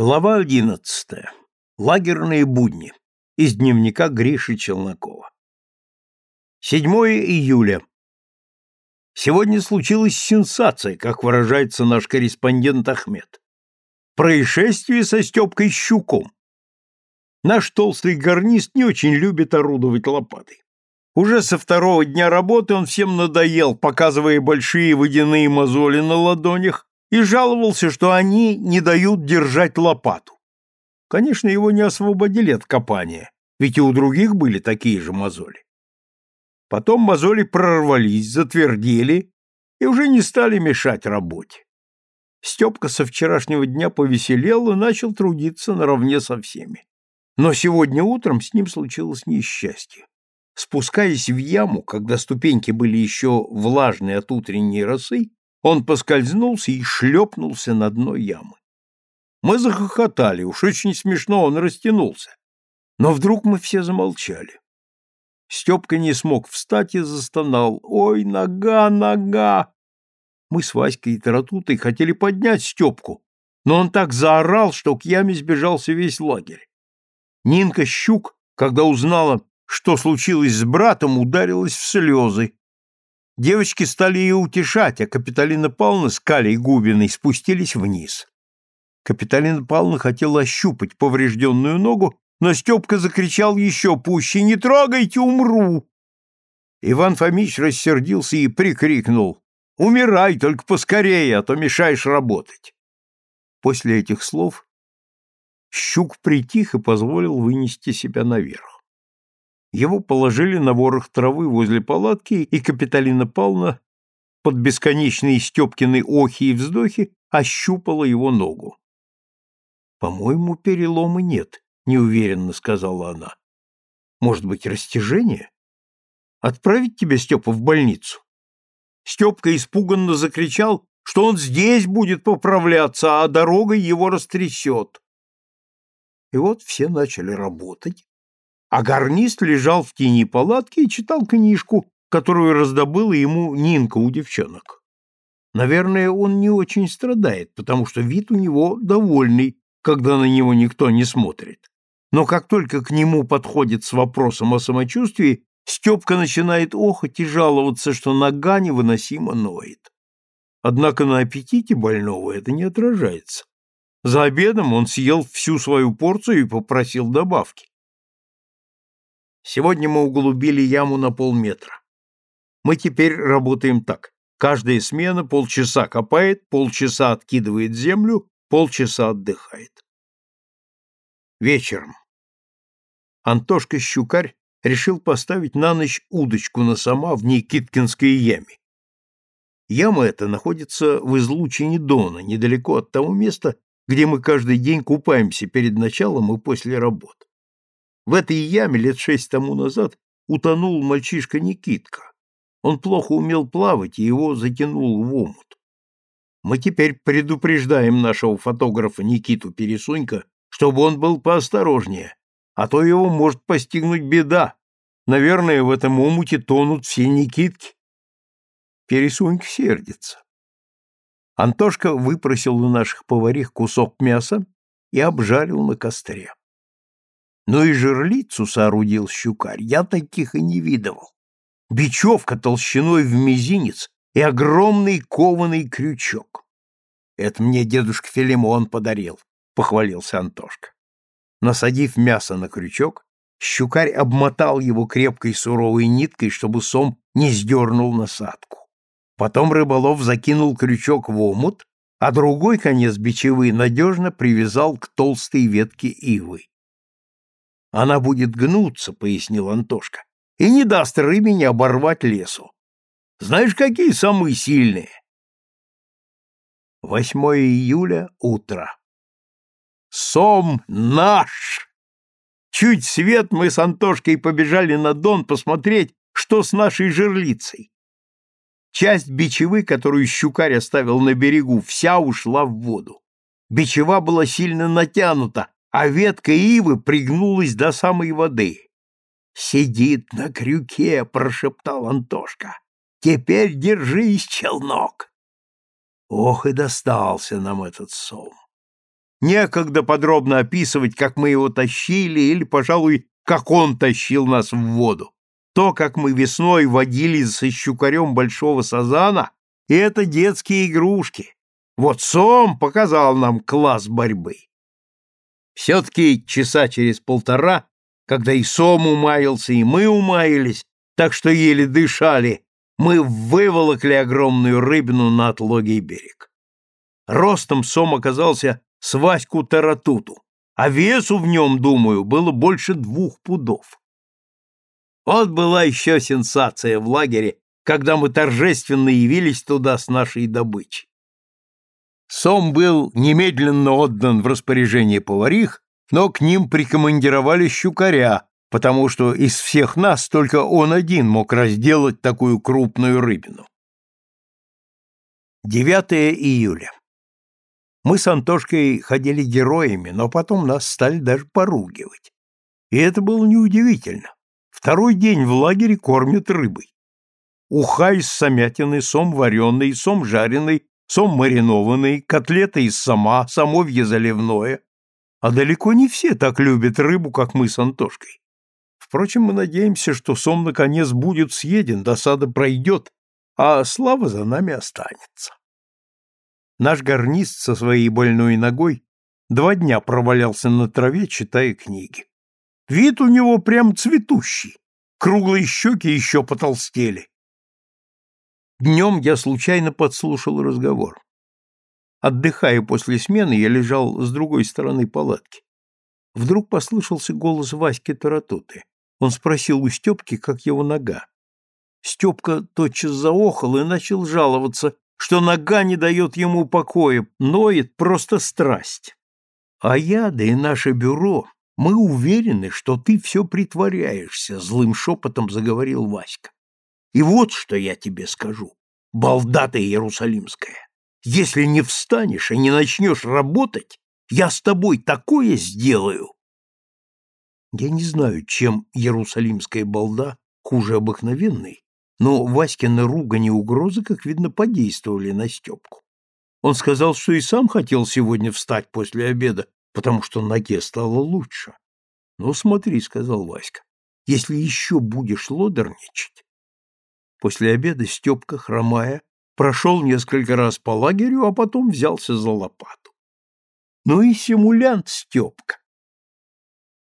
Глава одиннадцатая. Лагерные будни. Из дневника Гриши Челнокова. 7 июля. Сегодня случилась сенсация, как выражается наш корреспондент Ахмед. Происшествие со Степкой Щуком. Наш толстый гарнист не очень любит орудовать лопатой. Уже со второго дня работы он всем надоел, показывая большие водяные мозоли на ладонях, и жаловался, что они не дают держать лопату. Конечно, его не освободили от копания, ведь и у других были такие же мозоли. Потом мозоли прорвались, затвердели и уже не стали мешать работе. Степка со вчерашнего дня повеселел и начал трудиться наравне со всеми. Но сегодня утром с ним случилось несчастье. Спускаясь в яму, когда ступеньки были еще влажные от утренней росы, он поскользнулся и шлепнулся на дно ямы. Мы захохотали, уж очень смешно он растянулся. Но вдруг мы все замолчали. Степка не смог встать и застонал. «Ой, нога, нога!» Мы с Васькой и Таратутой хотели поднять Степку, но он так заорал, что к яме сбежался весь лагерь. Нинка Щук, когда узнала, что случилось с братом, ударилась в слезы Девочки стали ее утешать, а Капиталина Павловна с Калей Губиной спустились вниз. Капиталина Павловна хотела ощупать поврежденную ногу, но Степка закричал еще пуще «Не трогайте, умру!» Иван Фомич рассердился и прикрикнул «Умирай, только поскорее, а то мешаешь работать!» После этих слов Щук притих и позволил вынести себя наверх. Его положили на ворох травы возле палатки, и Капиталина Павловна под бесконечные Степкины охи и вздохи ощупала его ногу. «По-моему, перелома нет», — неуверенно сказала она. «Может быть, растяжение? Отправить тебя, Степа, в больницу?» Степка испуганно закричал, что он здесь будет поправляться, а дорогой его растрясет. И вот все начали работать, а гарнист лежал в тени палатки и читал книжку, которую раздобыла ему Нинка у девчонок. Наверное, он не очень страдает, потому что вид у него довольный, когда на него никто не смотрит. Но как только к нему подходит с вопросом о самочувствии, Степка начинает охоть и жаловаться, что нога невыносимо ноет. Однако на аппетите больного это не отражается. За обедом он съел всю свою порцию и попросил добавки. Сегодня мы углубили яму на полметра. Мы теперь работаем так. Каждая смена полчаса копает, полчаса откидывает землю, полчаса отдыхает. Вечером. Антошка Щукарь решил поставить на ночь удочку на сама в Никиткинской яме. Яма эта находится в излучине Дона, недалеко от того места, где мы каждый день купаемся перед началом и после работ. В этой яме лет шесть тому назад утонул мальчишка Никитка. Он плохо умел плавать, и его затянул в омут. Мы теперь предупреждаем нашего фотографа Никиту Пересунька, чтобы он был поосторожнее, а то его может постигнуть беда. Наверное, в этом омуте тонут все Никитки. Пересунька сердится. Антошка выпросил у наших поварих кусок мяса и обжарил на костре. Но и жерлицу соорудил щукарь, я таких и не видывал. Бечевка толщиной в мизинец и огромный кованый крючок. Это мне дедушка Филимон подарил, похвалился Антошка. Насадив мясо на крючок, щукарь обмотал его крепкой суровой ниткой, чтобы сом не сдернул насадку. Потом рыболов закинул крючок в омут, а другой конец бичевы надежно привязал к толстой ветке ивы. Она будет гнуться, пояснил Антошка, и не даст рыбине оборвать лесу. Знаешь, какие самые сильные? 8 июля, утро. Сом наш! Чуть свет мы с Антошкой побежали на дон посмотреть, что с нашей жерлицей. Часть бичевы, которую щукарь оставил на берегу, вся ушла в воду. Бичева была сильно натянута, а ветка ивы пригнулась до самой воды. «Сидит на крюке», — прошептал Антошка. «Теперь держись, челнок!» Ох, и достался нам этот сом. Некогда подробно описывать, как мы его тащили, или, пожалуй, как он тащил нас в воду. То, как мы весной водили со щукарем большого сазана, и это детские игрушки. Вот Сом показал нам класс борьбы. Все-таки часа через полтора, когда и Сом умаялся, и мы умаялись, так что еле дышали, мы выволокли огромную рыбину на отлогий берег. Ростом Сом оказался с Ваську Таратуту, а весу в нем, думаю, было больше двух пудов. Вот была еще сенсация в лагере, когда мы торжественно явились туда с нашей добычей. Сом был немедленно отдан в распоряжение поварих, но к ним прикомандировали щукаря, потому что из всех нас только он один мог разделать такую крупную рыбину. 9 июля. Мы с Антошкой ходили героями, но потом нас стали даже поругивать. И это было неудивительно. Второй день в лагере кормят рыбой. Уха из самятины, сом вареный, сом жареный, сом маринованный, котлета из сама, самовье заливное. А далеко не все так любят рыбу, как мы с Антошкой. Впрочем, мы надеемся, что сом наконец будет съеден, досада пройдет, а слава за нами останется. Наш гарнист со своей больной ногой два дня провалялся на траве, читая книги. Вид у него прям цветущий, круглые щеки еще потолстели. Днем я случайно подслушал разговор. Отдыхая после смены, я лежал с другой стороны палатки. Вдруг послышался голос Васьки Таратуты. Он спросил у Степки, как его нога. Степка тотчас заохал и начал жаловаться, что нога не дает ему покоя, ноет просто страсть. А я, да и наше бюро, мы уверены, что ты все притворяешься, злым шепотом заговорил Васька. И вот что я тебе скажу, балда ты иерусалимская. Если не встанешь и не начнешь работать, я с тобой такое сделаю. Я не знаю, чем иерусалимская балда хуже обыкновенной, но Васькины ругань и угрозы, как видно, подействовали на Степку. Он сказал, что и сам хотел сегодня встать после обеда, потому что ноге стало лучше. «Ну, смотри», — сказал Васька, — «если еще будешь лодерничать». После обеда Степка, хромая, прошел несколько раз по лагерю, а потом взялся за лопату. Ну и симулянт Степка.